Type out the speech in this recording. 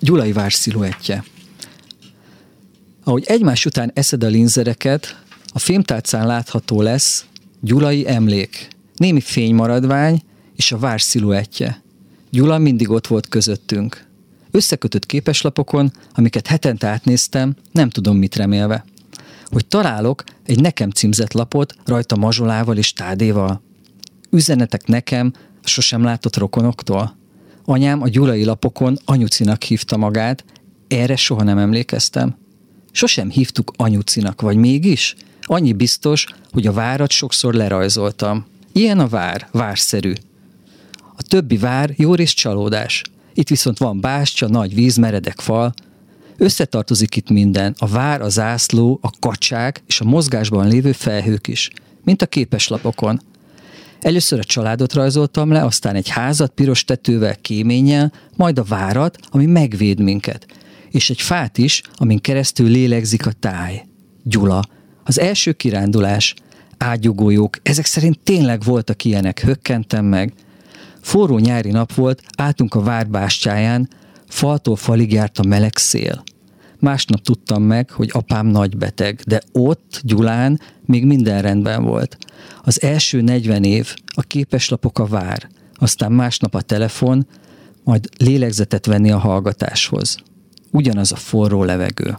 Gyulai vár sziluettje. Ahogy egymás után eszed a linzereket, a fémtálcán látható lesz Gyulai emlék, némi fénymaradvány és a vár sziluettje. Gyula mindig ott volt közöttünk. Összekötött képeslapokon, amiket hetente átnéztem, nem tudom mit remélve. Hogy találok egy nekem címzett lapot rajta mazsolával és tádéval. Üzenetek nekem sosem látott rokonoktól. Anyám a gyulai lapokon anyucinak hívta magát, erre soha nem emlékeztem. Sosem hívtuk anyucinak, vagy mégis? Annyi biztos, hogy a várat sokszor lerajzoltam. Ilyen a vár, várszerű. A többi vár jó rész csalódás. Itt viszont van bástya, nagy víz, meredek fal. Összetartozik itt minden, a vár, a zászló, a kacsák és a mozgásban lévő felhők is, mint a képeslapokon. Először a családot rajzoltam le, aztán egy házat piros tetővel, kéménnyel, majd a várat, ami megvéd minket. És egy fát is, amin keresztül lélegzik a táj. Gyula. Az első kirándulás. Ágyugójók. Ezek szerint tényleg voltak ilyenek. Hökkentem meg. Forró nyári nap volt, álltunk a várbástyáján, faltól falig járt a meleg szél. Másnap tudtam meg, hogy apám nagy beteg, de ott, Gyulán, még minden rendben volt. Az első 40 év, a képeslapok a vár, aztán másnap a telefon, majd lélegzetet venni a hallgatáshoz. Ugyanaz a forró levegő.